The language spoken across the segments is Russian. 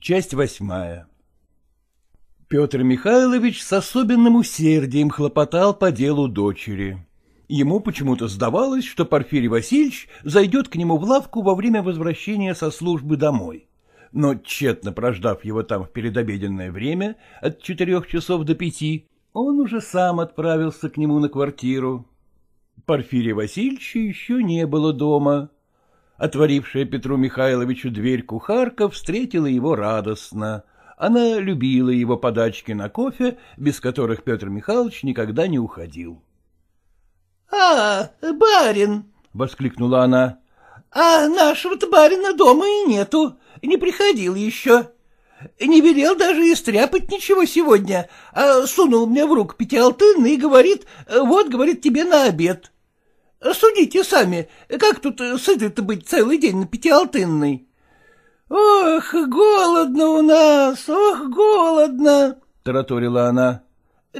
Часть восьмая Петр Михайлович с особенным усердием хлопотал по делу дочери. Ему почему-то сдавалось, что Порфирий Васильевич зайдет к нему в лавку во время возвращения со службы домой. Но, тщетно прождав его там в передобеденное время, от четырех часов до пяти, он уже сам отправился к нему на квартиру. Порфирия Васильевича еще не было дома. Отворившая Петру Михайловичу дверь кухарка встретила его радостно. Она любила его подачки на кофе, без которых Петр Михайлович никогда не уходил. — А, барин! — воскликнула она. — А нашего-то барина дома и нету, не приходил еще. Не велел даже истряпать ничего сегодня, а сунул мне в руку пятиалтынный и говорит, вот, говорит, тебе на обед. Судите сами, как тут сыты-то быть целый день на пятиалтынной? Ох, голодно у нас, ох, голодно, — тараторила она.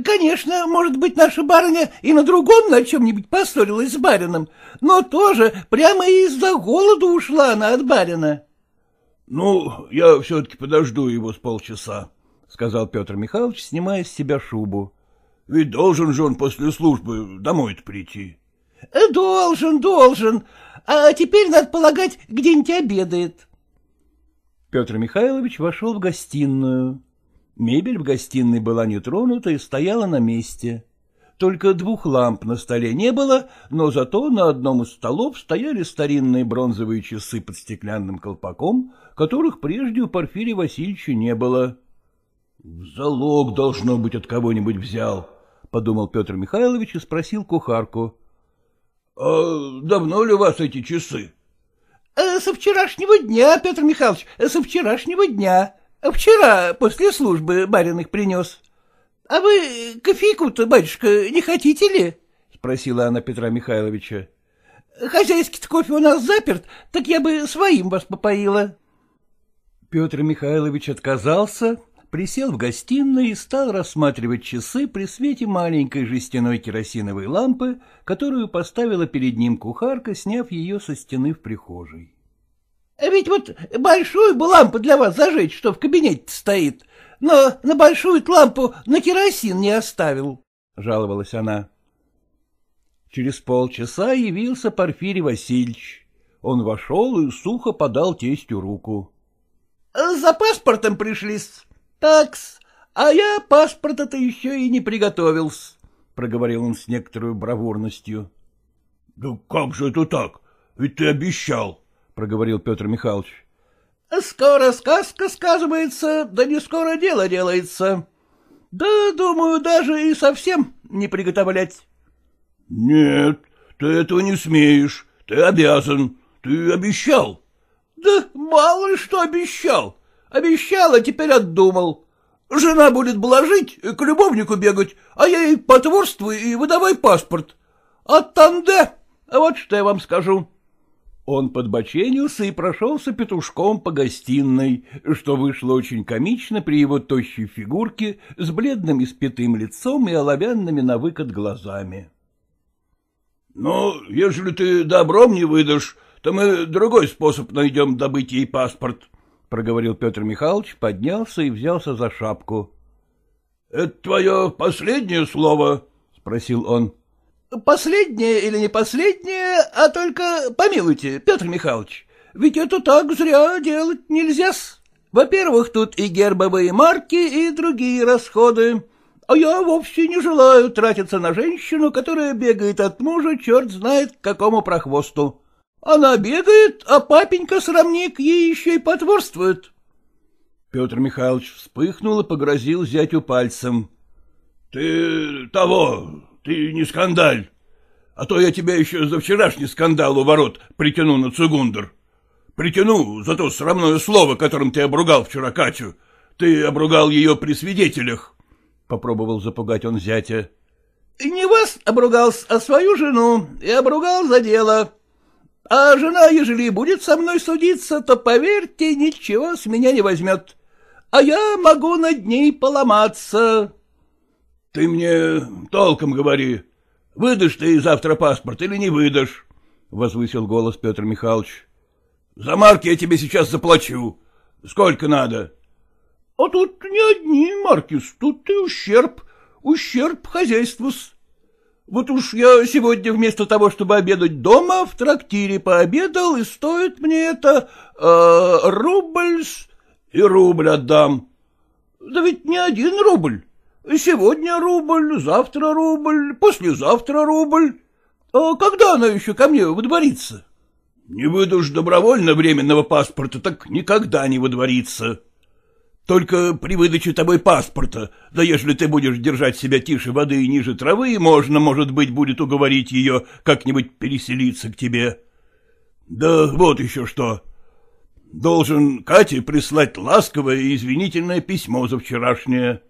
Конечно, может быть, наша барыня и на другом на чем-нибудь поссорилась с барином, но тоже прямо из-за голода ушла она от барина. — Ну, я все-таки подожду его с полчаса, — сказал Петр Михайлович, снимая с себя шубу. — Ведь должен же он после службы домой-то прийти. — Должен, должен. А теперь, надо полагать, где-нибудь обедает. Петр Михайлович вошел в гостиную. Мебель в гостиной была не тронута и стояла на месте. Только двух ламп на столе не было, но зато на одном из столов стояли старинные бронзовые часы под стеклянным колпаком, которых прежде у Порфирия Васильевича не было. — Залог, должно быть, от кого-нибудь взял, — подумал Петр Михайлович и спросил кухарку. А давно ли у вас эти часы? Э, — Со вчерашнего дня, Петр Михайлович, э, со вчерашнего дня. Вчера после службы барин их принес. — А вы кофейку-то, батюшка, не хотите ли? — спросила она Петра Михайловича. — Хозяйский-то кофе у нас заперт, так я бы своим вас попоила. Петр Михайлович отказался, присел в гостиной и стал рассматривать часы при свете маленькой жестяной керосиновой лампы, которую поставила перед ним кухарка, сняв ее со стены в прихожей. — Ведь вот большую бы лампу для вас зажечь, что в кабинете стоит, но на большую лампу на керосин не оставил, — жаловалась она. Через полчаса явился Порфирий Васильевич. Он вошел и сухо подал тестю руку. — За паспортом пришли-с. Такс, а я паспорта-то еще и не приготовился, — проговорил он с некоторой бравурностью. — Да как же это так? Ведь ты обещал, — проговорил Петр Михайлович. — Скоро сказка сказывается, да не скоро дело делается. Да, думаю, даже и совсем не приготовлять. — Нет, ты этого не смеешь, ты обязан, ты обещал. — Да мало ли что обещал. Обещал, а теперь отдумал. Жена будет блажить, к любовнику бегать, а я ей потворствуй и выдавай паспорт. Там да, вот что я вам скажу. Он подбоченился и прошелся петушком по гостиной, что вышло очень комично при его тощей фигурке с бледным испятым лицом и оловянными на выкат глазами. — Ну, ежели ты добром не выдашь, то мы другой способ найдем добыть ей паспорт, — проговорил Петр Михайлович, поднялся и взялся за шапку. — Это твое последнее слово? — спросил он. — Последнее или не последнее, а только помилуйте, Петр Михайлович, ведь это так зря делать нельзя-с. Во-первых, тут и гербовые марки, и другие расходы. А я вовсе не желаю тратиться на женщину, которая бегает от мужа черт знает к какому прохвосту. Она бегает, а папенька-срамник ей еще и потворствует. Петр Михайлович вспыхнул и погрозил зятю пальцем. — Ты того, ты не скандаль, а то я тебя еще за вчерашний скандал у ворот притяну на цугундер. Притяну за то срамное слово, которым ты обругал вчера Катю. Ты обругал ее при свидетелях. Попробовал запугать он зятя. — Не вас обругал, а свою жену, и обругал за дело. А жена, ежели будет со мной судиться, то, поверьте, ничего с меня не возьмет. А я могу над ней поломаться. — Ты мне толком говори, выдашь ты завтра паспорт или не выдашь, — возвысил голос Петр Михайлович. — За марки я тебе сейчас заплачу. Сколько надо? А тут не одни, Маркис, тут и ущерб, ущерб хозяйству-с. Вот уж я сегодня вместо того, чтобы обедать дома, в трактире пообедал, и стоит мне это э, рубль и рубль отдам. Да ведь не один рубль. Сегодня рубль, завтра рубль, послезавтра рубль. А когда она еще ко мне выдворится? Не выдашь добровольно временного паспорта, так никогда не выдворится. Только при выдаче тобой паспорта, да если ты будешь держать себя тише воды и ниже травы, можно, может быть, будет уговорить ее как-нибудь переселиться к тебе. Да вот еще что. Должен Кате прислать ласковое и извинительное письмо за вчерашнее.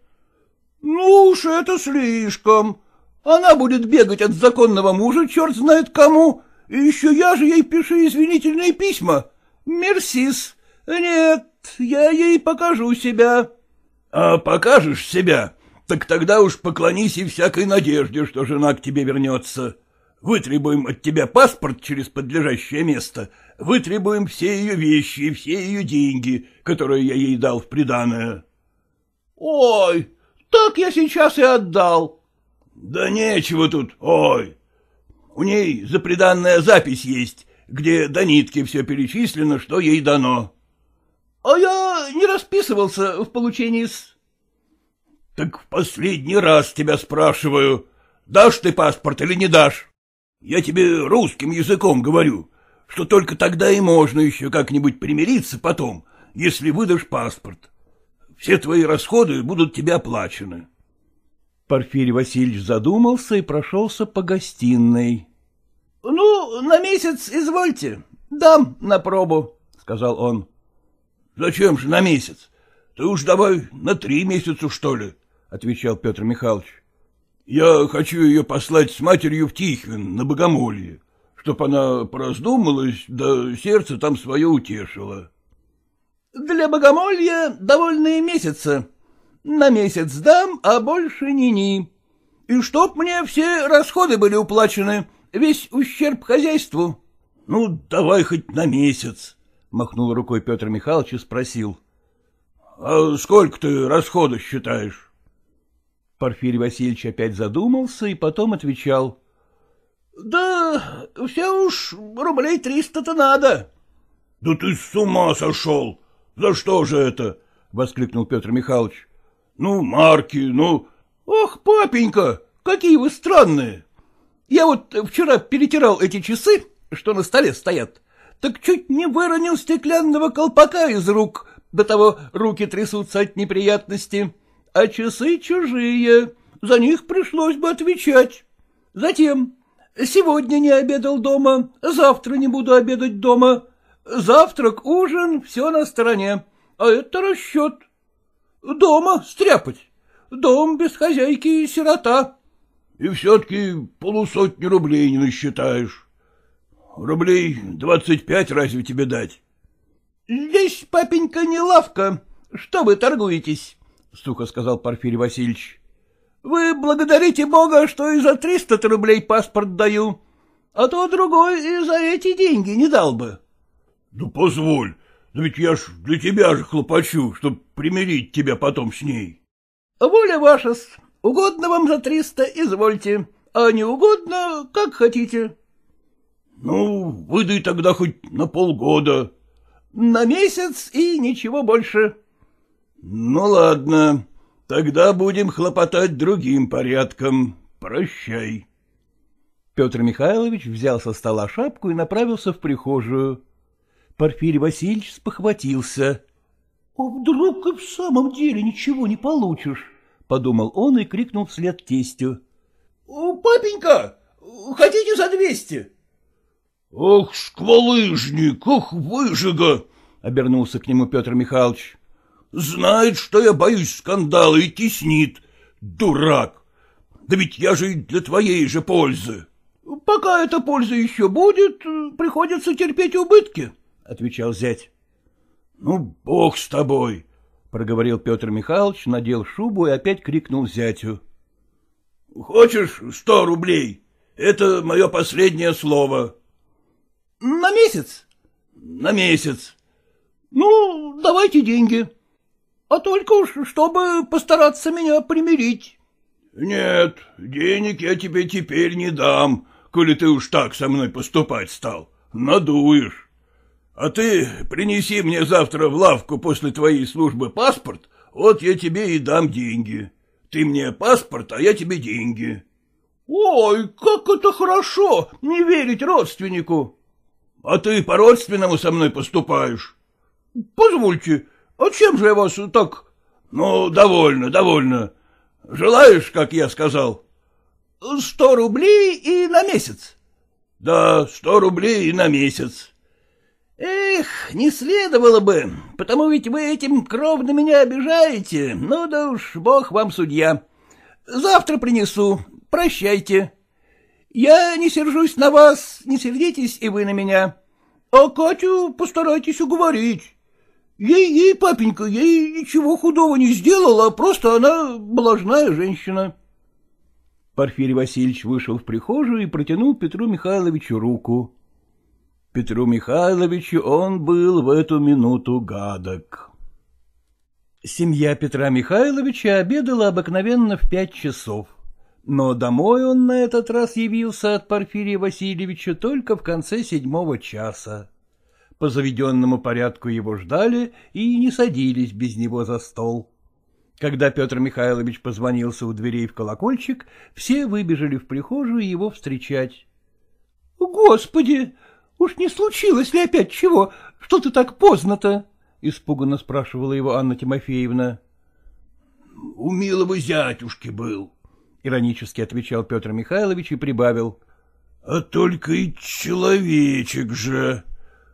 Ну уж это слишком. Она будет бегать от законного мужа, черт знает кому, и еще я же ей пишу извинительные письма. Мерсис. Нет, я ей покажу себя. — А покажешь себя, так тогда уж поклонись и всякой надежде, что жена к тебе вернется. Вытребуем от тебя паспорт через подлежащее место, вытребуем все ее вещи и все ее деньги, которые я ей дал в приданое. — Ой, так я сейчас и отдал. — Да нечего тут, ой. У ней за приданная запись есть, где до нитки все перечислено, что ей дано. — А я не расписывался в получении с... — Так в последний раз тебя спрашиваю, дашь ты паспорт или не дашь? Я тебе русским языком говорю, что только тогда и можно еще как-нибудь примириться потом, если выдашь паспорт. Все твои расходы будут тебе оплачены. Порфирий Васильевич задумался и прошелся по гостиной. — Ну, на месяц извольте, дам на пробу, — сказал он. — Зачем же на месяц? Ты уж давай на три месяца, что ли, — отвечал Петр Михайлович. — Я хочу ее послать с матерью в Тихвин, на Богомолье, чтоб она пораздумалась, да сердце там свое утешило. — Для Богомолья довольные месяца. На месяц дам, а больше ни-ни. И чтоб мне все расходы были уплачены, весь ущерб хозяйству. — Ну, давай хоть на месяц, — махнул рукой Петр Михайлович и спросил. — А сколько ты расхода считаешь? Порфирий Васильевич опять задумался и потом отвечал. — Да все уж рублей триста-то надо. — Да ты с ума сошел! За что же это? — воскликнул Петр Михайлович. — Ну, марки, ну... — Ох, папенька, какие вы странные! Я вот вчера перетирал эти часы, что на столе стоят, так чуть не выронил стеклянного колпака из рук, до того руки трясутся от неприятности, а часы чужие, за них пришлось бы отвечать. Затем, сегодня не обедал дома, завтра не буду обедать дома, завтрак, ужин, все на стороне, а это расчет. Дома стряпать, дом без хозяйки и сирота. И все-таки полусотни рублей не насчитаешь. Рублей двадцать пять разве тебе дать? — Здесь, папенька, не лавка. Что вы торгуетесь? — сухо сказал Порфирий Васильевич. — Вы благодарите Бога, что и за триста рублей паспорт даю, а то другой и за эти деньги не дал бы. — Да позволь, да ведь я ж для тебя же хлопочу, чтоб примирить тебя потом с ней. — Воля ваша, угодно вам за триста, извольте, а не угодно, как хотите. — Ну, выдай тогда хоть на полгода. — На месяц и ничего больше. — Ну, ладно, тогда будем хлопотать другим порядком. Прощай. Петр Михайлович взял со стола шапку и направился в прихожую. Порфирий Васильевич спохватился. — А вдруг и в самом деле ничего не получишь? — подумал он и крикнул вслед тестю. — Папенька, хотите за двести? — Ох, сквалыжник, ох, выжига! — обернулся к нему Петр Михайлович. — Знает, что я боюсь скандала и теснит. Дурак! Да ведь я же и для твоей же пользы. — Пока эта польза еще будет, приходится терпеть убытки, — отвечал зять. — Ну, бог с тобой! — проговорил Петр Михайлович, надел шубу и опять крикнул зятю. — Хочешь сто рублей? Это мое последнее слово. — На месяц? — На месяц. — Ну, давайте деньги. а только уж, чтобы постараться меня примирить. — Нет, денег я тебе теперь не дам, коли ты уж так со мной поступать стал. Надуешь. А ты принеси мне завтра в лавку после твоей службы паспорт, вот я тебе и дам деньги. Ты мне паспорт, а я тебе деньги. — Ой, как это хорошо, не верить родственнику. — А ты по-родственному со мной поступаешь? — Позвольте, а чем же я вас так... — Ну, довольно, довольно. Желаешь, как я сказал? — Сто рублей и на месяц. — Да, сто рублей и на месяц. — Эх, не следовало бы, потому ведь вы этим кровно меня обижаете. Ну да уж, бог вам судья. Завтра принесу, прощайте. Я не сержусь на вас, не сердитесь и вы на меня. А Катю постарайтесь уговорить. Ей-ей, папенька, ей ничего худого не сделала, просто она блажная женщина. Порфирий Васильевич вышел в прихожую и протянул Петру Михайловичу руку. Петру Михайловичу он был в эту минуту гадок. Семья Петра Михайловича обедала обыкновенно в пять часов, но домой он на этот раз явился от Порфирия Васильевича только в конце седьмого часа. По заведенному порядку его ждали и не садились без него за стол. Когда Петр Михайлович позвонился у дверей в колокольчик, все выбежали в прихожую его встречать. — Господи, уж не случилось ли опять чего? Что ты так поздно-то? — испуганно спрашивала его Анна Тимофеевна. — У милого зятюшки был, — иронически отвечал Петр Михайлович и прибавил. — А только и человечек же.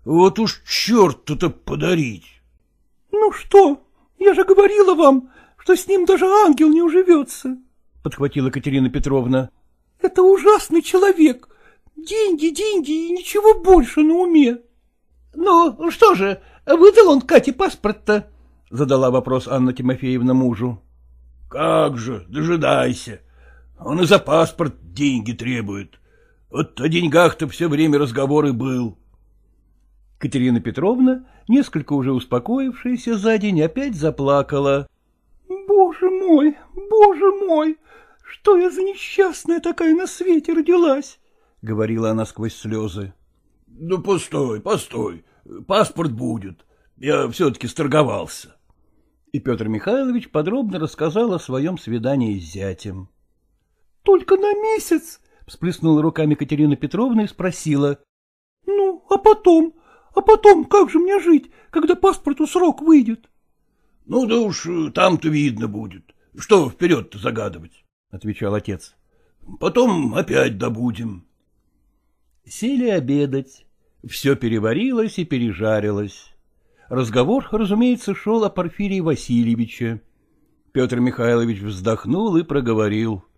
Вот уж черт-то подарить. — Ну что, я же говорила вам, что с ним даже ангел не уживется, — подхватила Катерина Петровна. — Это ужасный человек. Деньги, деньги и ничего больше на уме. — Ну, что же, выдал он Кате паспорт-то? — задала вопрос Анна Тимофеевна мужу. — Как же, дожидайся. Он и за паспорт деньги требует. Вот о деньгах-то все время разговор и был. Катерина Петровна, несколько уже успокоившаяся за день, опять заплакала. — Боже мой, боже мой, что я за несчастная такая на свете родилась? — говорила она сквозь слезы. — Ну, постой, постой, паспорт будет. Я все-таки сторговался. И Петр Михайлович подробно рассказал о своем свидании с зятем. — Только на месяц? — всплеснула руками Катерина Петровна и спросила. — Ну, а потом? А потом как же мне жить, когда паспорту срок выйдет? — Ну да уж там-то видно будет. Что вперед-то загадывать? — отвечал отец. — Потом опять добудем. Сели обедать. Все переварилось и пережарилось. Разговор, разумеется, шел о Порфирии Васильевиче. Петр Михайлович вздохнул и проговорил. —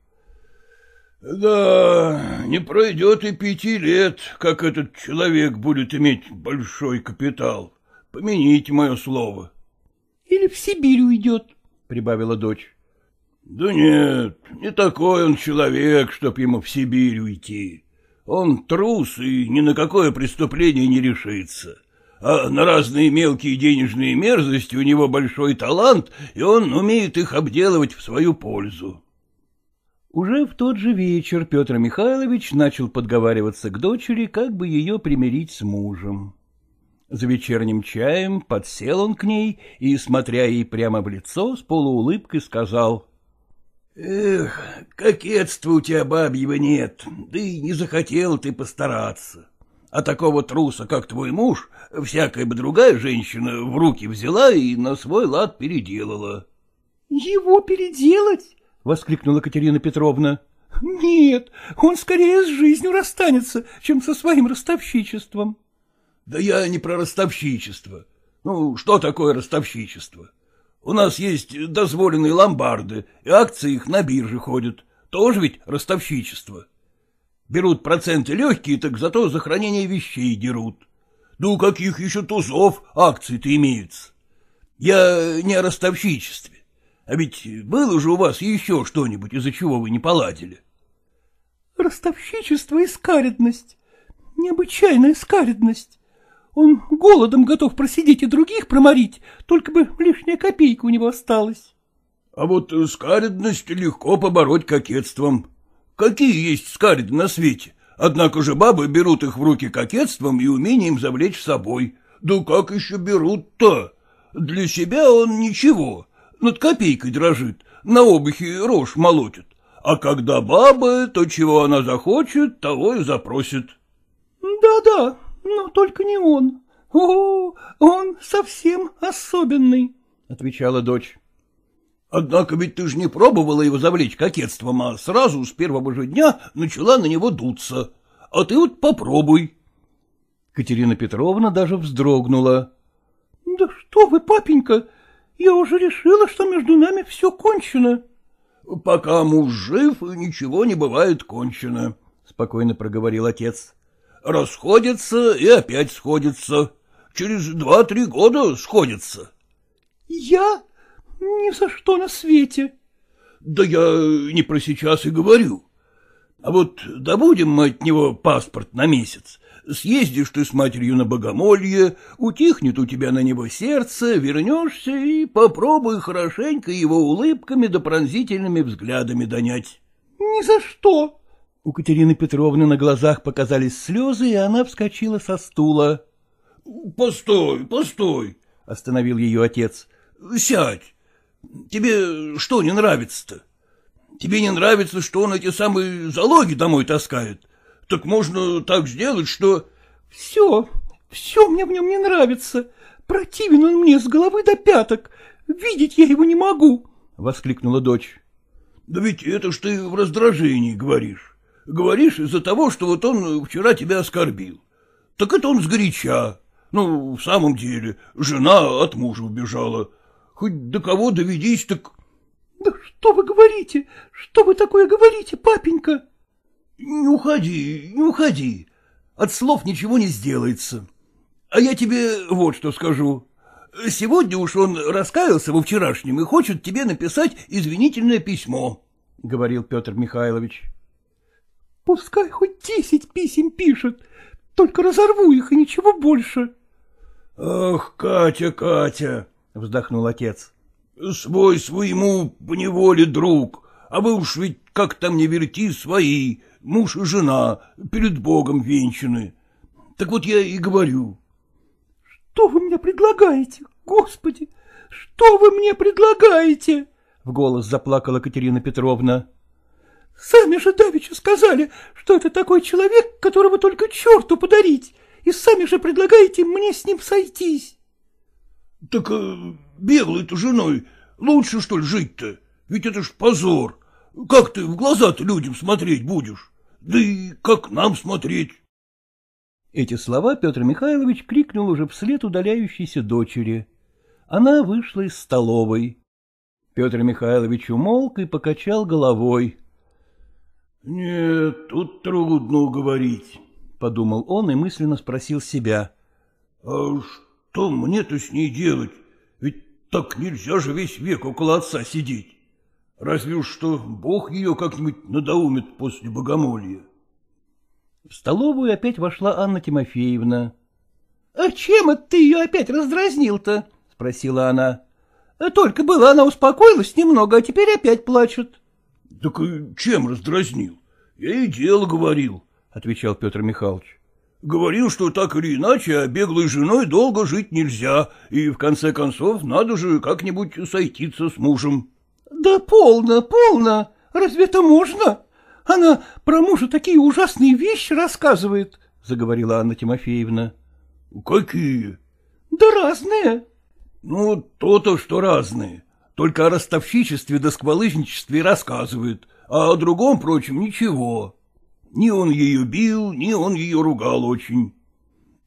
Да, не пройдет и пяти лет, как этот человек будет иметь большой капитал. Помяните мое слово. — Или в Сибирь уйдет, — прибавила дочь. — Да нет, не такой он человек, чтоб ему в Сибирь уйти. Он трус и ни на какое преступление не решится. А на разные мелкие денежные мерзости у него большой талант, и он умеет их обделывать в свою пользу. Уже в тот же вечер Петр Михайлович начал подговариваться к дочери, как бы ее примирить с мужем. За вечерним чаем подсел он к ней и, смотря ей прямо в лицо, с полуулыбкой сказал. — Эх, кокетства у тебя бабьего нет, да и не захотел ты постараться. А такого труса, как твой муж, всякая бы другая женщина в руки взяла и на свой лад переделала. — Его переделать? — воскликнула Катерина Петровна. — Нет, он скорее с жизнью расстанется, чем со своим ростовщичеством. — Да я не про ростовщичество. Ну, что такое ростовщичество? У нас есть дозволенные ломбарды, и акции их на бирже ходят. Тоже ведь ростовщичество. Берут проценты легкие, так зато за хранение вещей дерут. Да у каких еще тузов акции-то имеются? Я не о ростовщичестве. А ведь было же у вас еще что-нибудь, из-за чего вы не поладили? — Ростовщичество и скаредность. Необычайная скаредность. Он голодом готов просидеть и других проморить, только бы лишняя копейка у него осталась. — А вот скаредность легко побороть кокетством. Какие есть скареды на свете? Однако же бабы берут их в руки кокетством и умением завлечь с собой. Да как еще берут-то? Для себя он ничего, над копейкой дрожит, на обухе рожь молотит. А когда баба, то чего она захочет, того и запросит. Да — но только не он. О, он совсем особенный, — отвечала дочь. — Однако ведь ты же не пробовала его завлечь кокетством, а сразу с первого же дня начала на него дуться. А ты вот попробуй. Катерина Петровна даже вздрогнула. — Да что вы, папенька, я уже решила, что между нами все кончено. — Пока муж жив, ничего не бывает кончено, — спокойно проговорил отец расходятся и опять сходятся. Через два-три года сходятся. — Я? Ни за что на свете. — Да я не про сейчас и говорю. А вот добудем мы от него паспорт на месяц. Съездишь ты с матерью на богомолье, утихнет у тебя на него сердце, вернешься и попробуй хорошенько его улыбками да пронзительными взглядами донять. — Ни за что. У Катерины Петровны на глазах показались слезы, и она вскочила со стула. — Постой, постой, — остановил ее отец. — Сядь. Тебе что не нравится-то? Тебе не нравится, что он эти самые залоги домой таскает? Так можно так сделать, что... — Все, все мне в нем не нравится. Противен он мне с головы до пяток. Видеть я его не могу, — воскликнула дочь. — Да ведь это ж ты в раздражении говоришь. Говоришь из-за того, что вот он вчера тебя оскорбил. Так это он сгоряча. Ну, в самом деле, жена от мужа убежала. Хоть до кого доведись, так... — Да что вы говорите? Что вы такое говорите, папенька? — Не уходи, не уходи. От слов ничего не сделается. А я тебе вот что скажу. Сегодня уж он раскаялся во вчерашнем и хочет тебе написать извинительное письмо, — говорил Петр Михайлович. Пускай хоть десять писем пишет, только разорву их и ничего больше. — Ах, Катя, Катя, — вздохнул отец, — свой своему поневоле друг, а вы уж ведь как там не верти свои, муж и жена, перед Богом венчаны. Так вот я и говорю. — Что вы мне предлагаете, Господи, что вы мне предлагаете? — в голос заплакала Катерина Петровна. Сами же давеча сказали, что это такой человек, которого только черту подарить, и сами же предлагаете мне с ним сойтись. — Так э, беглой-то женой лучше, что ли, жить-то? Ведь это ж позор. Как ты в глаза-то людям смотреть будешь? Да и как нам смотреть? Эти слова Петр Михайлович крикнул уже вслед удаляющейся дочери. Она вышла из столовой. Петр Михайлович умолк и покачал головой. — Нет, тут трудно уговорить, — подумал он и мысленно спросил себя. — А что мне-то с ней делать? Ведь так нельзя же весь век около отца сидеть. Разве уж что Бог ее как-нибудь надоумит после богомолья. В столовую опять вошла Анна Тимофеевна. — А чем это ты ее опять раздразнил-то? — спросила она. — Только было она успокоилась немного, а теперь опять плачет. — Так чем раздразнил? Я и дело говорил, — отвечал Петр Михайлович. — Говорил, что так или иначе, а беглой женой долго жить нельзя, и в конце концов надо же как-нибудь сойтиться с мужем. — Да полно, полно. Разве это можно? Она про мужа такие ужасные вещи рассказывает, — заговорила Анна Тимофеевна. — Какие? — Да разные. — Ну, то-то, что разные. Только о ростовщичестве да сквалыжничестве рассказывает, а о другом, прочем, ничего. Ни он ее бил, ни он ее ругал очень.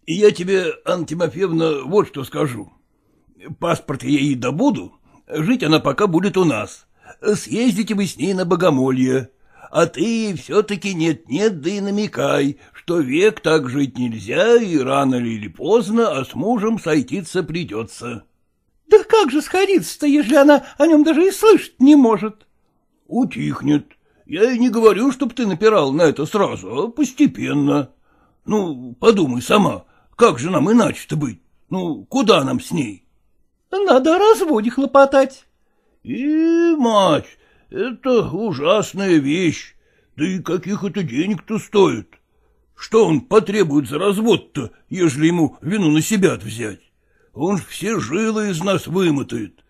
И я тебе, Анна Тимофеевна, вот что скажу. Паспорт я ей добуду, жить она пока будет у нас. Съездите вы с ней на богомолье. А ты все-таки нет-нет, да и намекай, что век так жить нельзя, и рано или поздно, а с мужем сойтиться придется. Да как же сходиться-то, если она о нем даже и слышать не может? — Утихнет. Я и не говорю, чтоб ты напирал на это сразу, а постепенно. Ну, подумай сама, Как же нам иначе-то быть? Ну, куда нам с ней? — Надо о разводе хлопотать. — И, мать, это ужасная вещь. Да и каких это денег-то стоит? Что он потребует за развод-то, ежели ему вину на себя взять? Он ж все жилы из нас вымотает.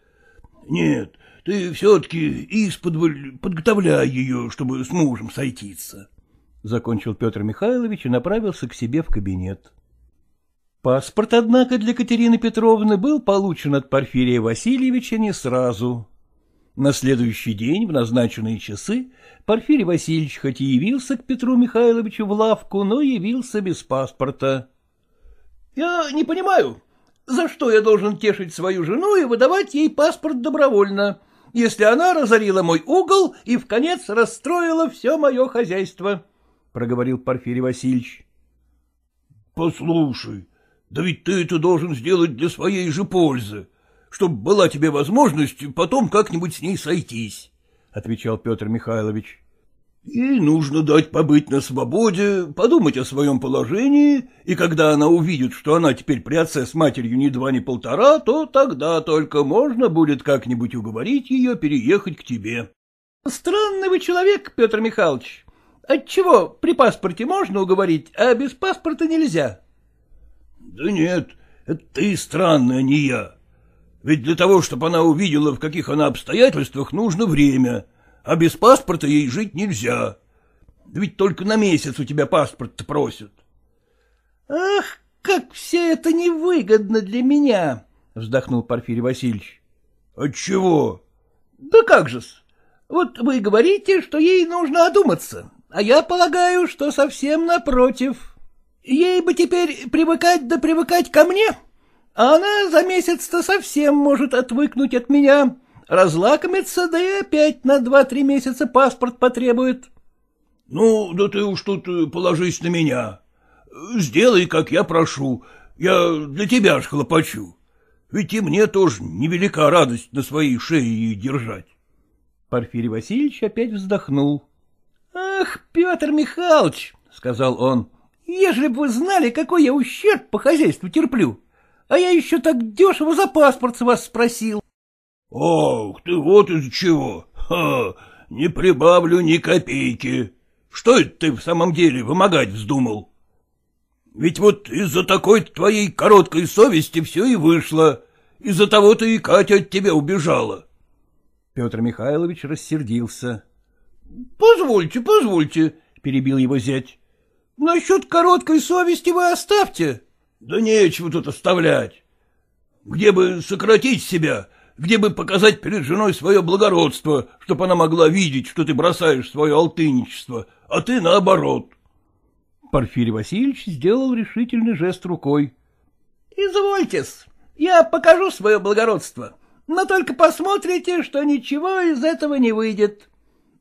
Нет, ты все-таки из-под подготовляй ее, чтобы с мужем сойтиться. Закончил Петр Михайлович и направился к себе в кабинет. Паспорт, однако, для Катерины Петровны был получен от Порфирия Васильевича не сразу. На следующий день, в назначенные часы, Порфирий Васильевич хоть и явился к Петру Михайловичу в лавку, но явился без паспорта. — Я не понимаю, за что я должен тешить свою жену и выдавать ей паспорт добровольно, если она разорила мой угол и в конец расстроила все мое хозяйство? — проговорил Порфирий Васильевич. — Послушай, да ведь ты это должен сделать для своей же пользы, чтобы была тебе возможность потом как-нибудь с ней сойтись, — отвечал Петр Михайлович. И нужно дать побыть на свободе, подумать о своем положении, и когда она увидит, что она теперь при отце с матерью ни два, ни полтора, то тогда только можно будет как-нибудь уговорить ее переехать к тебе. — Странный вы человек, Петр Михайлович. Отчего при паспорте можно уговорить, а без паспорта нельзя? Да нет, это ты странный, а не я. Ведь для того, чтобы она увидела, в каких она обстоятельствах, нужно время, а без паспорта ей жить нельзя. Ведь только на месяц у тебя паспорт просят. — Ах, как все это невыгодно для меня! — вздохнул Порфирий Васильевич. — Отчего? — Да как же-с. Вот вы говорите, что ей нужно одуматься, а я полагаю, что совсем напротив. Ей бы теперь привыкать да привыкать ко мне, а она за месяц-то совсем может отвыкнуть от меня, разлакомиться, да и опять на два-три месяца паспорт потребует. — Ну, да ты уж тут положись на меня. Сделай, как я прошу, я для тебя ж хлопочу. Ведь и мне тоже невелика радость на своей шее держать. Порфирий Васильевич опять вздохнул. — Ах, Петр Михайлович, — сказал он, — Ежели бы вы знали, какой я ущерб по хозяйству терплю, а я еще так дешево за паспорт с вас спросил. — Ох, ты вот из чего. Ха, не прибавлю ни копейки. Что это ты в самом деле вымогать вздумал? Ведь вот из-за такой твоей короткой совести все и вышло. Из-за того-то и Катя от тебя убежала. Петр Михайлович рассердился. — Позвольте, позвольте, — перебил его зять. Насчет короткой совести вы оставьте. Да нечего тут оставлять. Где бы сократить себя, где бы показать перед женой свое благородство, чтобы она могла видеть, что ты бросаешь свое алтынничество, а ты наоборот. Порфирий Васильевич сделал решительный жест рукой. — Извольтесь, я покажу свое благородство, но только посмотрите, что ничего из этого не выйдет.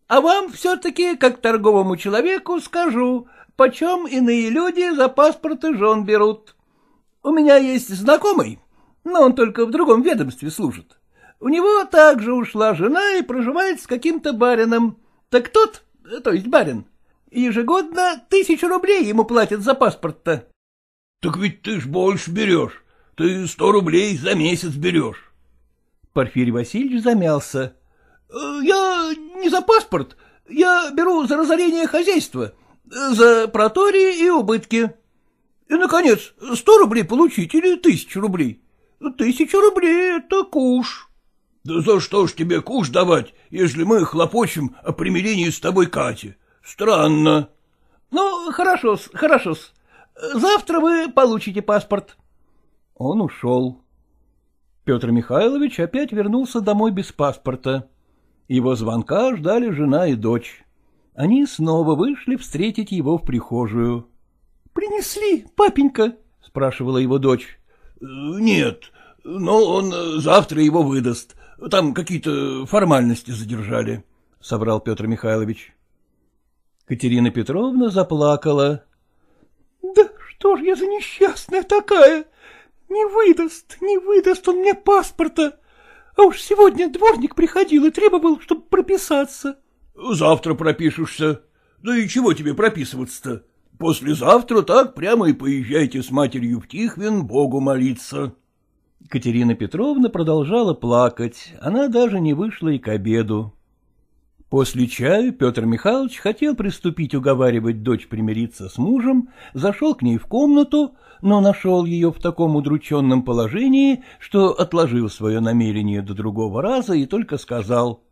А вам все-таки, как торговому человеку, скажу, почем иные люди за паспорты жен берут. У меня есть знакомый, но он только в другом ведомстве служит. У него также ушла жена и проживает с каким-то барином. Так тот, то есть барин, ежегодно тысячу рублей ему платят за паспорт-то. — Так ведь ты ж больше берешь. Ты сто рублей за месяц берешь. Порфирий Васильевич замялся. — Я не за паспорт, я беру за разорение хозяйства. За протории и убытки. И, наконец, сто рублей получить или тысячу рублей? Тысяча рублей — это куш. Да за что ж тебе куш давать, если мы хлопочем о примирении с тобой Кати? Странно. Ну, хорошо-с, хорошо-с. Завтра вы получите паспорт. Он ушел. Петр Михайлович опять вернулся домой без паспорта. Его звонка ждали жена и дочь. Они снова вышли встретить его в прихожую. — Принесли, папенька? — спрашивала его дочь. — Нет, но он завтра его выдаст. Там какие-то формальности задержали, — соврал Петр Михайлович. Катерина Петровна заплакала. — Да что ж я за несчастная такая? Не выдаст, не выдаст он мне паспорта. А уж сегодня дворник приходил и требовал, чтобы прописаться. — Завтра пропишешься. Да и чего тебе прописываться-то? Послезавтра так прямо и поезжайте с матерью в Тихвин Богу молиться. Катерина Петровна продолжала плакать, она даже не вышла и к обеду. После чая Петр Михайлович хотел приступить уговаривать дочь примириться с мужем, зашел к ней в комнату, но нашел ее в таком удрученном положении, что отложил свое намерение до другого раза и только сказал.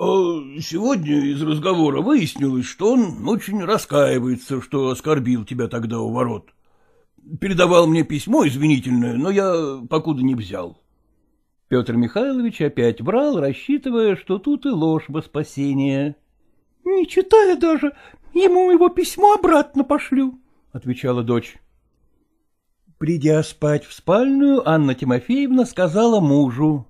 «А — Сегодня из разговора выяснилось, что он очень раскаивается, что оскорбил тебя тогда у ворот. Передавал мне письмо извинительное, но я покуда не взял. Петр Михайлович опять врал, рассчитывая, что тут и ложь во спасение. — Не читая даже, ему его письмо обратно пошлю, — отвечала дочь. Придя спать в спальню, Анна Тимофеевна сказала мужу. —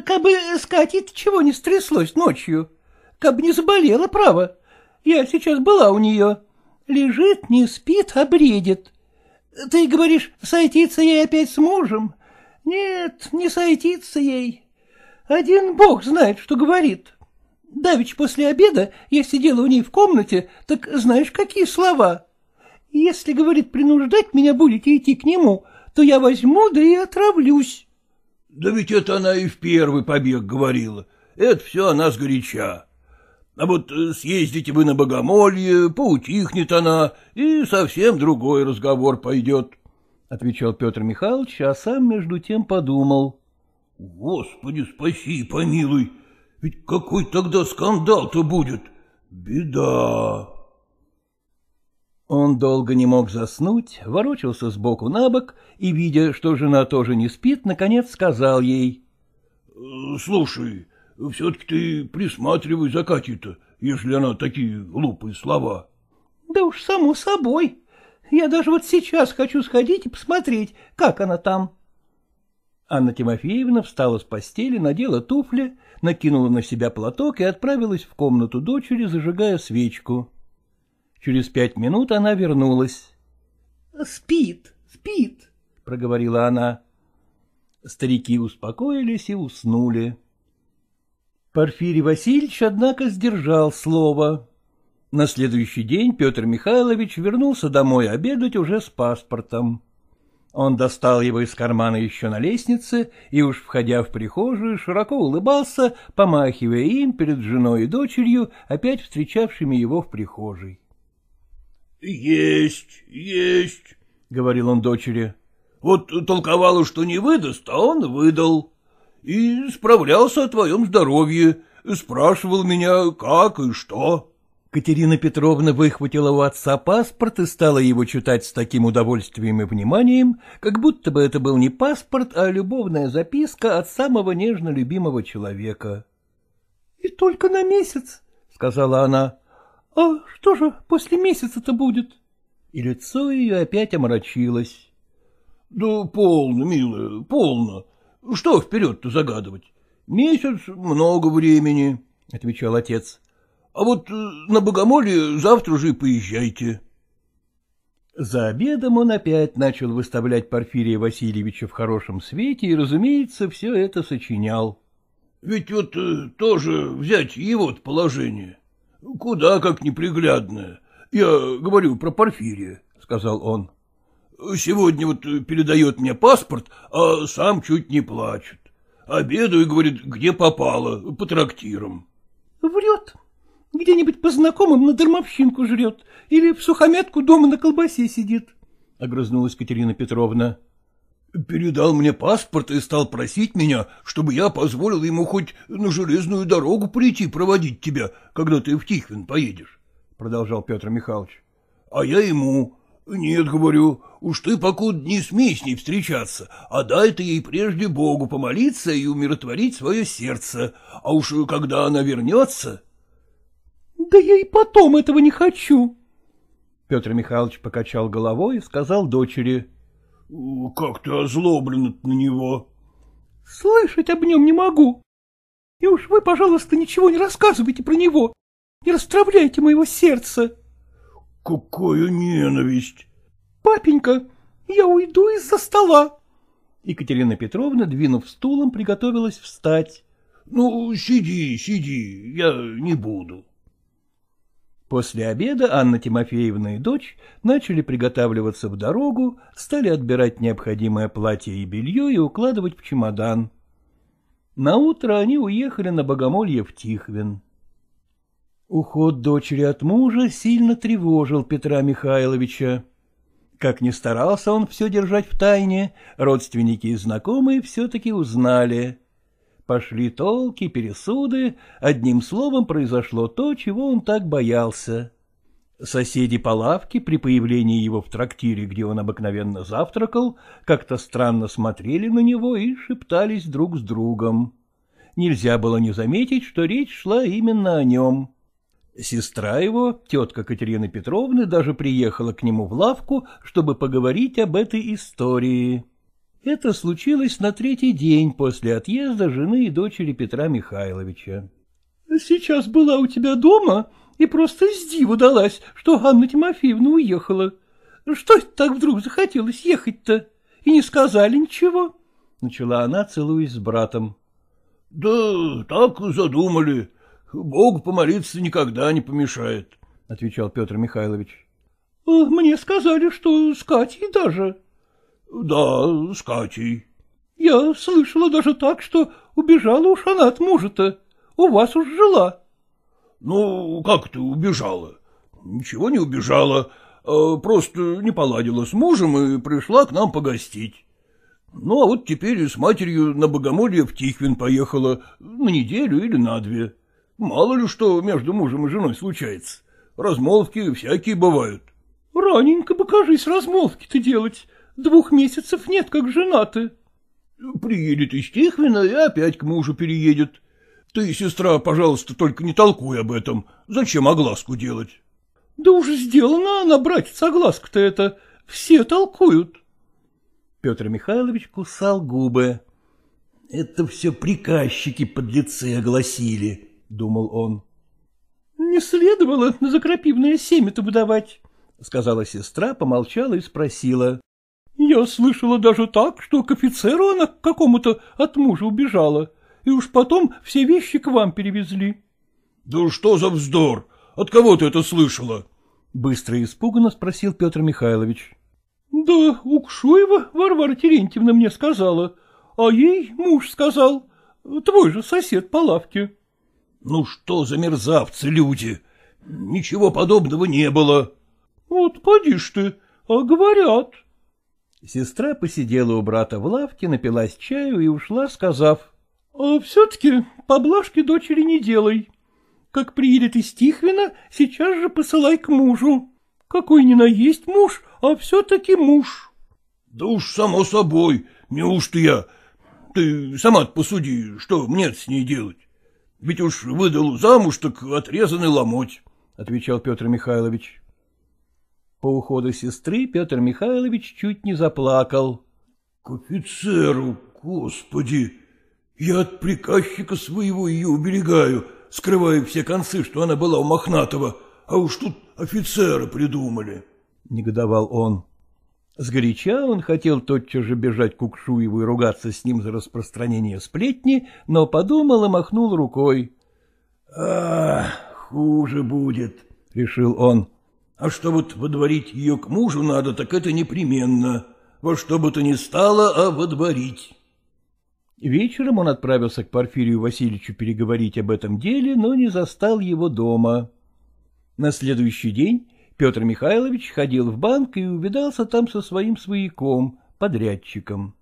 Кабы с Катей чего не стряслось ночью, кабы не заболела, право. Я сейчас была у нее. Лежит, не спит, а бредит. Ты говоришь, сойдиться ей опять с мужем? Нет, не сойдится ей. Один бог знает, что говорит. Давич после обеда я сидела у ней в комнате, так знаешь, какие слова. Если, говорит, принуждать меня будете идти к нему, то я возьму, да и отравлюсь. Да ведь это она и в первый побег говорила. Это все она сгоряча. А вот съездите вы на богомолье, поутихнет она, и совсем другой разговор пойдет отвечал Петр Михайлович, а сам между тем подумал. — Господи, спаси, помилуй, ведь какой тогда скандал-то будет? Беда. Он долго не мог заснуть, ворочался сбоку на бок и, видя, что жена тоже не спит, наконец сказал ей. — Слушай, все-таки ты присматривай за Катей-то, если она такие глупые слова. — Да уж само собой, я даже вот сейчас хочу сходить и посмотреть, как она там. Анна Тимофеевна встала с постели, надела туфли, накинула на себя платок и отправилась в комнату дочери, зажигая свечку. Через пять минут она вернулась. — Спит, спит, — проговорила она. Старики успокоились и уснули. Порфирий Васильевич, однако, сдержал слово. На следующий день Петр Михайлович вернулся домой обедать уже с паспортом. Он достал его из кармана еще на лестнице и уж входя в прихожую широко улыбался, помахивая им перед женой и дочерью, опять встречавшими его в прихожей. — Есть, есть, — говорил он дочери. — Вот толковало, что не выдаст, а он выдал. И справлялся о твоем здоровье, спрашивал меня, как и что. Катерина Петровна выхватила у отца паспорт и стала его читать с таким удовольствием и вниманием, как будто бы это был не паспорт, а любовная записка от самого нежно любимого человека. — И только на месяц, — сказала она. — А что же после месяца-то будет? И лицо ее опять омрачилось. — Да полно, милая, полно. Что вперед-то загадывать? Месяц — много времени, — отвечал отец. А вот э, на богомолье завтра же и поезжайте. За обедом он опять начал выставлять Порфирия Васильевича в хорошем свете и, разумеется, все это сочинял. — Ведь вот э, тоже взять его положение. Куда как неприглядное. Я говорю про Порфирия, — сказал он. — Сегодня вот передает мне паспорт, а сам чуть не плачет. Обедаю, говорит, где попало, по трактирам. — Врет, где-нибудь по знакомым на дармовщинку жрет или в сухомятку дома на колбасе сидит, — огрызнулась Катерина Петровна. — Передал мне паспорт и стал просить меня, чтобы я позволил ему хоть на железную дорогу прийти проводить тебя, когда ты в Тихвин поедешь, — продолжал Петр Михайлович. — А я ему... Нет, говорю, уж ты покуда не смей с ней встречаться, а дай ты ей прежде Богу помолиться и умиротворить свое сердце, а уж когда она вернется... Да я и потом этого не хочу. Петр Михайлович покачал головой и сказал дочери. — Как ты озлоблен на него. — Слышать об нем не могу. И уж вы, пожалуйста, ничего не рассказывайте про него. Не расстравляйте моего сердца. — Какая ненависть! — Папенька, я уйду из-за стола. Екатерина Петровна, двинув стулом, приготовилась встать. — Ну, сиди, сиди, я не буду. После обеда Анна Тимофеевна и дочь начали приготавливаться в дорогу, стали отбирать необходимое платье и белье и укладывать в чемодан. На утро они уехали на богомолье в Тихвин. Уход дочери от мужа сильно тревожил Петра Михайловича. Как ни старался он все держать в тайне, родственники и знакомые все-таки узнали. Пошли толки, пересуды, одним словом произошло то, чего он так боялся. Соседи по лавке при появлении его в трактире, где он обыкновенно завтракал, как-то странно смотрели на него и шептались друг с другом. Нельзя было не заметить, что речь шла именно о нем. Сестра его, тетка Катерины Петровны, даже приехала к нему в лавку, чтобы поговорить об этой истории. Это случилось на третий день после отъезда жены и дочери Петра Михайловича. — Сейчас была у тебя дома и просто с диву далась, что Анна Тимофеевна уехала. Что это так вдруг захотелось ехать-то? И не сказали ничего? — начала она, целуясь с братом. — Да так задумали. Бог помолиться никогда не помешает, — отвечал Петр Михайлович. — Мне сказали, что с Катей даже. — Да, с Катей. — Я слышала даже так, что убежала уж она от мужа-то. У вас уж жила. — Ну, как ты убежала? Ничего не убежала, а просто не поладила с мужем и пришла к нам погостить. Ну, а вот теперь с матерью на богомолье в Тихвин поехала на неделю или на две. Мало ли что между мужем и женой случается. Размолвки всякие бывают. — Раненько бы, кажись, размолвки-то делать. Двух месяцев нет, как женаты. Приедет из Тихвина и опять к мужу переедет. Ты, сестра, пожалуйста, только не толкуй об этом. Зачем огласку делать? Да уже сделано она, братец, огласка-то это. Все толкуют. Петр Михайлович кусал губы. — Это все приказчики под лице огласили, — думал он. — Не следовало на закропивное семя-то выдавать, — сказала сестра, помолчала и спросила. Я слышала даже так, что к офицеру она к какому-то от мужа убежала, и уж потом все вещи к вам перевезли. — Да что за вздор? От кого ты это слышала? — быстро и испуганно спросил Петр Михайлович. — Да Укшуева Варвара Терентьевна мне сказала, а ей муж сказал, твой же сосед по лавке. — Ну что за мерзавцы люди? Ничего подобного не было. — Вот поди ж ты, а говорят. Сестра посидела у брата в лавке, напилась чаю и ушла, сказав. «А — Все-таки поблажки дочери не делай. Как приедет из Тихвина, сейчас же посылай к мужу. Какой ни на есть муж, а все-таки муж. — Да уж само собой, неужто я... Ты сама посуди, что мне с ней делать? Ведь уж выдал замуж, так отрезанный ломоть, — отвечал Петр Михайлович. По уходу сестры Петр Михайлович чуть не заплакал. — К офицеру, господи! Я от приказчика своего ее уберегаю, скрывая все концы, что она была у Мохнатого, а уж тут офицеры придумали. — негодовал он. Сгоряча он хотел тотчас же бежать к Укшуеву и ругаться с ним за распространение сплетни, но подумал и махнул рукой. — А, хуже будет, — решил он. А что вот водворить ее к мужу надо, так это непременно. Во что бы то ни стало, а водворить. Вечером он отправился к Порфирию Васильевичу переговорить об этом деле, но не застал его дома. На следующий день Петр Михайлович ходил в банк и увидался там со своим свояком, подрядчиком.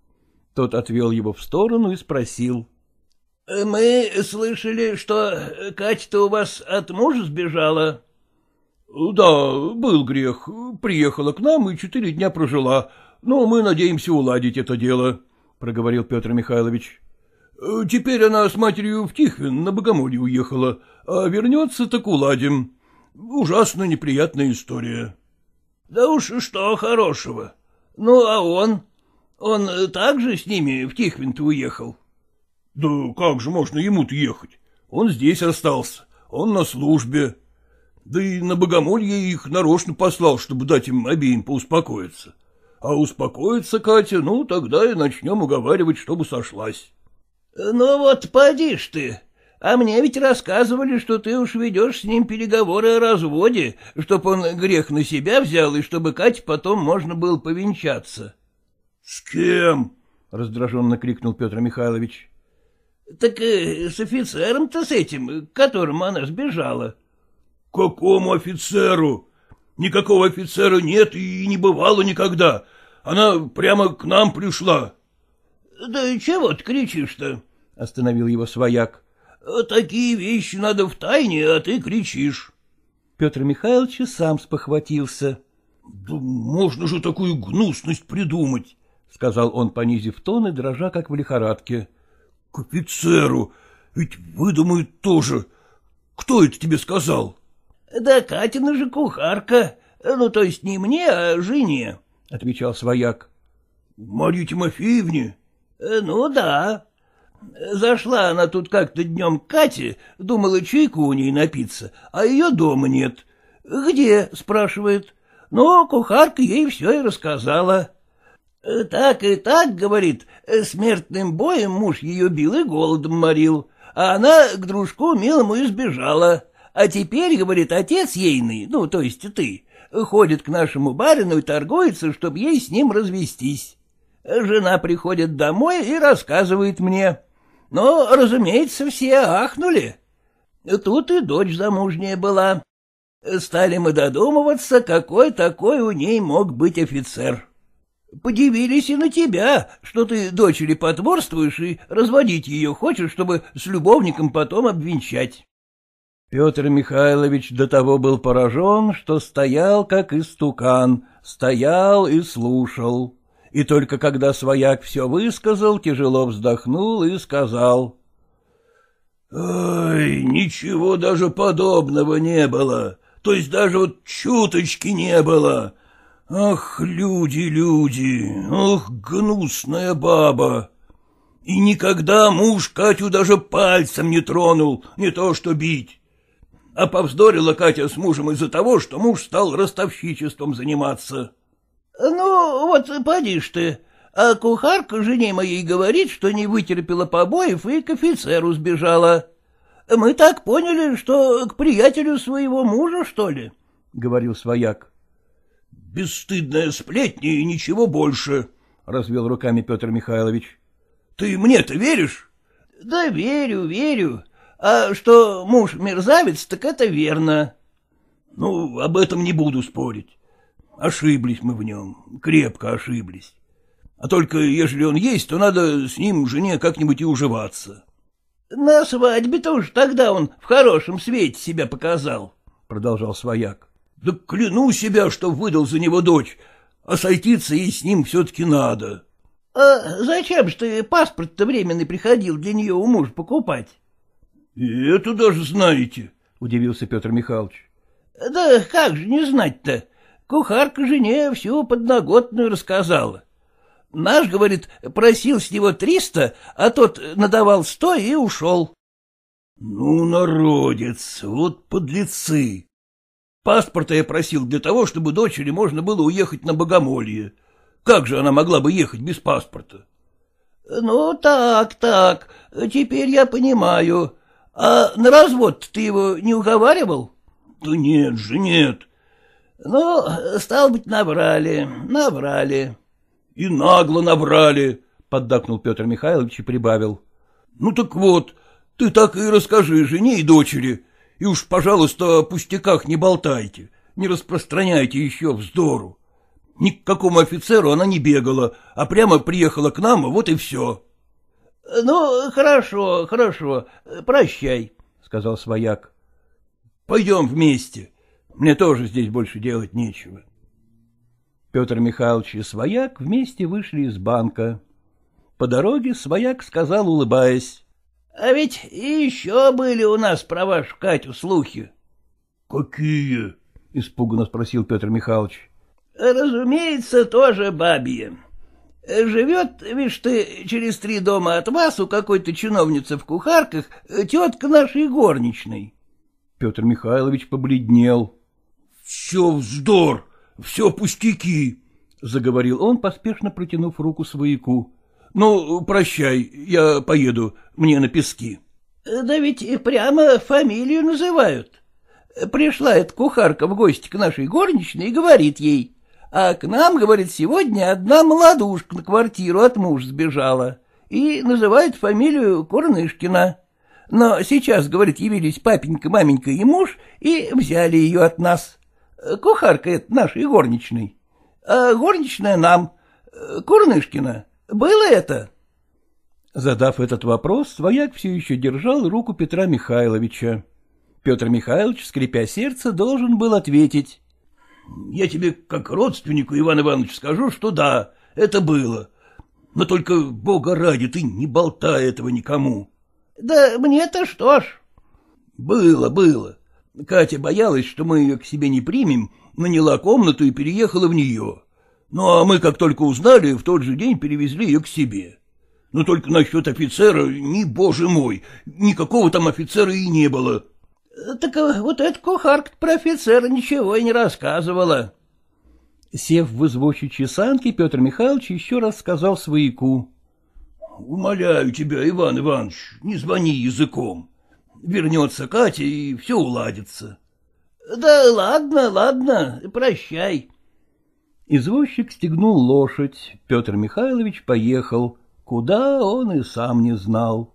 Тот отвел его в сторону и спросил. — Мы слышали, что Катя-то у вас от мужа сбежала. — Да, был грех. Приехала к нам и четыре дня прожила. Но мы надеемся уладить это дело, — проговорил Петр Михайлович. — Теперь она с матерью в Тихвин на Богомолье уехала, а вернется, так уладим. Ужасно неприятная история. — Да уж что хорошего. Ну, а он? Он также с ними в Тихвин-то уехал? — Да как же можно ему-то ехать? Он здесь остался, он на службе. Да и на богомолье их нарочно послал, чтобы дать им обеим поуспокоиться. А успокоится Катя, ну, тогда и начнем уговаривать, чтобы сошлась. — Ну вот поди ж ты, А мне ведь рассказывали, что ты уж ведешь с ним переговоры о разводе, чтоб он грех на себя взял, и чтобы Кать потом можно было повенчаться. — С кем? — раздраженно крикнул Петр Михайлович. — Так э, с офицером-то с этим, к которому она сбежала. — Какому офицеру? Никакого офицера нет и не бывало никогда. Она прямо к нам пришла. — Да чего ты кричишь-то? — остановил его свояк. — Такие вещи надо в тайне, а ты кричишь. Петр Михайлович сам спохватился. — Да можно же такую гнусность придумать, — сказал он, понизив тон и дрожа, как в лихорадке. — К офицеру, ведь выдумают тоже. Кто это тебе сказал? — Да Катина же кухарка, ну, то есть не мне, а жене, — отвечал свояк. — Марье Тимофеевне? — Ну да. Зашла она тут как-то днем к Кате, думала чайку у ней напиться, а ее дома нет. «Где?» — спрашивает. Ну, кухарка ей все и рассказала. «Так и так, — говорит, — смертным боем муж ее бил и голодом морил, а она к дружку милому избежала. А теперь, — говорит, — отец ейный, ну, то есть ты, ходит к нашему барину и торгуется, чтобы ей с ним развестись. Жена приходит домой и рассказывает мне. Но, разумеется, все ахнули. Тут и дочь замужняя была. Стали мы додумываться, какой такой у ней мог быть офицер. Подивились и на тебя, что ты дочери потворствуешь и разводить ее хочешь, чтобы с любовником потом обвенчать. Петр Михайлович до того был поражен, что стоял, как истукан, стоял и слушал и только когда свояк все высказал, тяжело вздохнул и сказал. — Ай, ничего даже подобного не было, то есть даже вот чуточки не было. Ах, люди, люди, ах, гнусная баба! И никогда муж Катю даже пальцем не тронул, не то что бить. А повздорила Катя с мужем из-за того, что муж стал ростовщичеством заниматься. — ну, вот поди ты. А кухарка жене моей говорит, что не вытерпела побоев и к офицеру сбежала. Мы так поняли, что к приятелю своего мужа, что ли? — говорил свояк. — Бесстыдная сплетня и ничего больше, — развел руками Петр Михайлович. — Ты мне-то веришь? — Да верю, верю. А что муж мерзавец, так это верно. — Ну, об этом не буду спорить. Ошиблись мы в нем, крепко ошиблись. А только, ежели он есть, то надо с ним жене как-нибудь и уживаться. — На свадьбе-то уж тогда он в хорошем свете себя показал, — продолжал свояк. — Да кляну себя, что выдал за него дочь, а сойтиться ей с ним все-таки надо. — А зачем же ты паспорт-то временный приходил для нее у мужа покупать? — это даже знаете, — удивился Петр Михайлович. — Да как же не знать-то? Кухарка жене всю подноготную рассказала. Наш, говорит, просил с него триста, а тот надавал сто и ушел. — Ну, народец, вот подлецы. Паспорта я просил для того, чтобы дочери можно было уехать на богомолье. Как же она могла бы ехать без паспорта? — Ну, так, так, теперь я понимаю. А на развод ты его не уговаривал? — Да нет же, нет. Ну, стал быть, набрали, набрали. — И нагло набрали, — поддакнул Петр Михайлович и прибавил. — Ну так вот, ты так и расскажи жене и дочери, и уж, пожалуйста, о пустяках не болтайте, не распространяйте еще вздору. Ни к какому офицеру она не бегала, а прямо приехала к нам, вот и все. — Ну, хорошо, хорошо, прощай, — сказал свояк. — Пойдем вместе. Мне тоже здесь больше делать нечего. Петр Михайлович и Свояк вместе вышли из банка. По дороге Свояк сказал, улыбаясь. — А ведь еще были у нас про вашу Катю слухи. — Какие? — испуганно спросил Петр Михайлович. — Разумеется, тоже бабье. Живет, видишь ты, через три дома от вас у какой-то чиновницы в кухарках тетка нашей горничной. Петр Михайлович побледнел. Все вздор, все пустяки, — заговорил он, поспешно протянув руку свояку. — Ну, прощай, я поеду, мне на пески. — Да ведь прямо фамилию называют. Пришла эта кухарка в гости к нашей горничной и говорит ей, а к нам, говорит, сегодня одна молодушка на квартиру от мужа сбежала и называет фамилию Курнышкина. Но сейчас, говорит, явились папенька, маменька и муж и взяли ее от нас. Кухарка это нашей горничной, а горничная нам. Курнышкина. Было это? Задав этот вопрос, свояк все еще держал руку Петра Михайловича. Петр Михайлович, скрипя сердце, должен был ответить. — Я тебе, как родственнику Иван Иванович, скажу, что да, это было. Но только, бога ради, ты не болтай этого никому. — Да мне-то что ж. — Было, было. Катя боялась, что мы ее к себе не примем, наняла комнату и переехала в нее. Ну, а мы, как только узнали, в тот же день перевезли ее к себе. Но только насчет офицера, не боже мой, никакого там офицера и не было. — Так вот эта кухарка про офицера ничего и не рассказывала. Сев в извозчичьи санки, Петр Михайлович еще раз сказал свояку. — Умоляю тебя, Иван Иванович, не звони языком. Вернется Катя, и все уладится. — Да ладно, ладно, прощай. Извозчик стегнул лошадь, Петр Михайлович поехал, куда он и сам не знал.